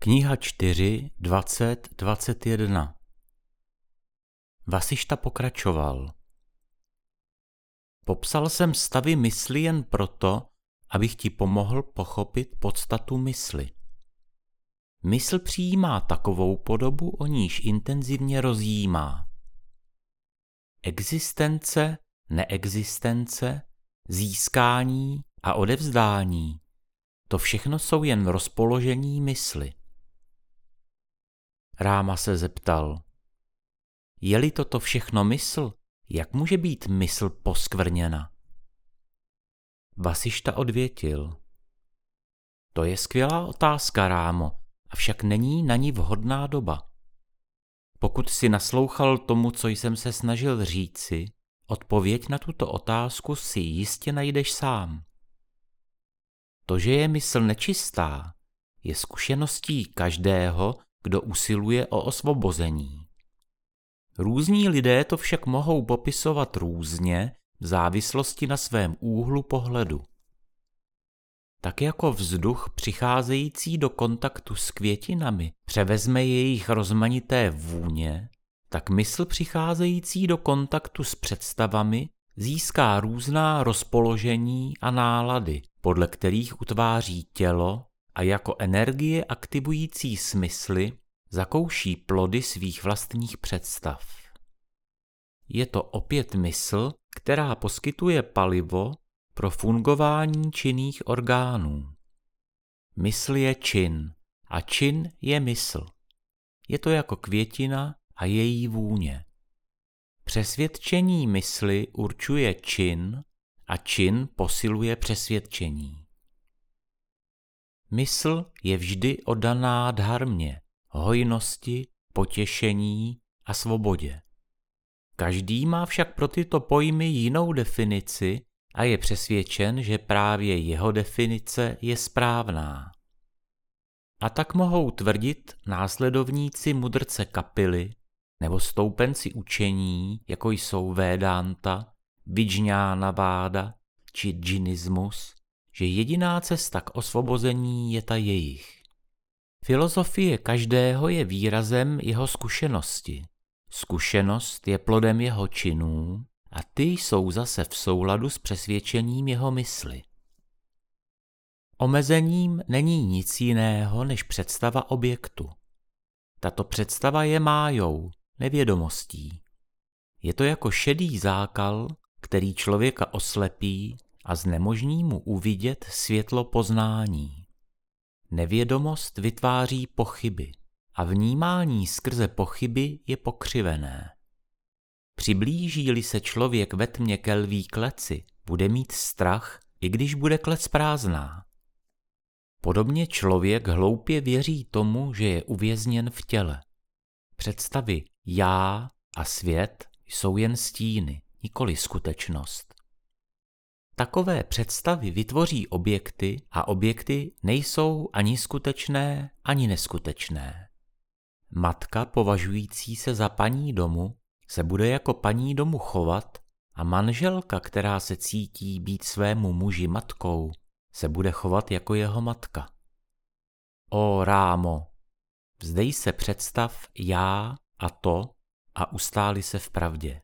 Kniha 4, 20, 21 Vasišta pokračoval. Popsal jsem stavy mysli jen proto, abych ti pomohl pochopit podstatu mysli. Mysl přijímá takovou podobu, o níž intenzivně rozjímá. Existence, neexistence, získání a odevzdání, to všechno jsou jen rozpoložení mysli. Ráma se zeptal. Je-li toto všechno mysl, jak může být mysl poskvrněna? Vasišta odvětil. To je skvělá otázka, Rámo, avšak není na ní vhodná doba. Pokud si naslouchal tomu, co jsem se snažil říci, odpověď na tuto otázku si jistě najdeš sám. To, že je mysl nečistá, je zkušeností každého, kdo usiluje o osvobození. Různí lidé to však mohou popisovat různě v závislosti na svém úhlu pohledu. Tak jako vzduch přicházející do kontaktu s květinami převezme jejich rozmanité vůně, tak mysl přicházející do kontaktu s představami získá různá rozpoložení a nálady, podle kterých utváří tělo a jako energie aktivující smysly zakouší plody svých vlastních představ. Je to opět mysl, která poskytuje palivo pro fungování činných orgánů. Mysl je čin a čin je mysl. Je to jako květina a její vůně. Přesvědčení mysli určuje čin a čin posiluje přesvědčení. Mysl je vždy odaná dharmě, hojnosti, potěšení a svobodě. Každý má však pro tyto pojmy jinou definici a je přesvědčen, že právě jeho definice je správná. A tak mohou tvrdit následovníci mudrce kapily nebo stoupenci učení, jako jsou Vedanta, Vijñána Váda či džinismus, že jediná cesta k osvobození je ta jejich. Filozofie každého je výrazem jeho zkušenosti. Zkušenost je plodem jeho činů a ty jsou zase v souladu s přesvědčením jeho mysli. Omezením není nic jiného než představa objektu. Tato představa je májou, nevědomostí. Je to jako šedý zákal, který člověka oslepí a znemožní mu uvidět světlo poznání. Nevědomost vytváří pochyby a vnímání skrze pochyby je pokřivené. Přiblíží-li se člověk ve tmě ke lví kleci, bude mít strach, i když bude klec prázdná. Podobně člověk hloupě věří tomu, že je uvězněn v těle. Představy já a svět jsou jen stíny, nikoli skutečnost. Takové představy vytvoří objekty a objekty nejsou ani skutečné, ani neskutečné. Matka považující se za paní domu se bude jako paní domu chovat a manželka, která se cítí být svému muži matkou, se bude chovat jako jeho matka. O rámo, vzdej se představ já a to a ustáli se v pravdě.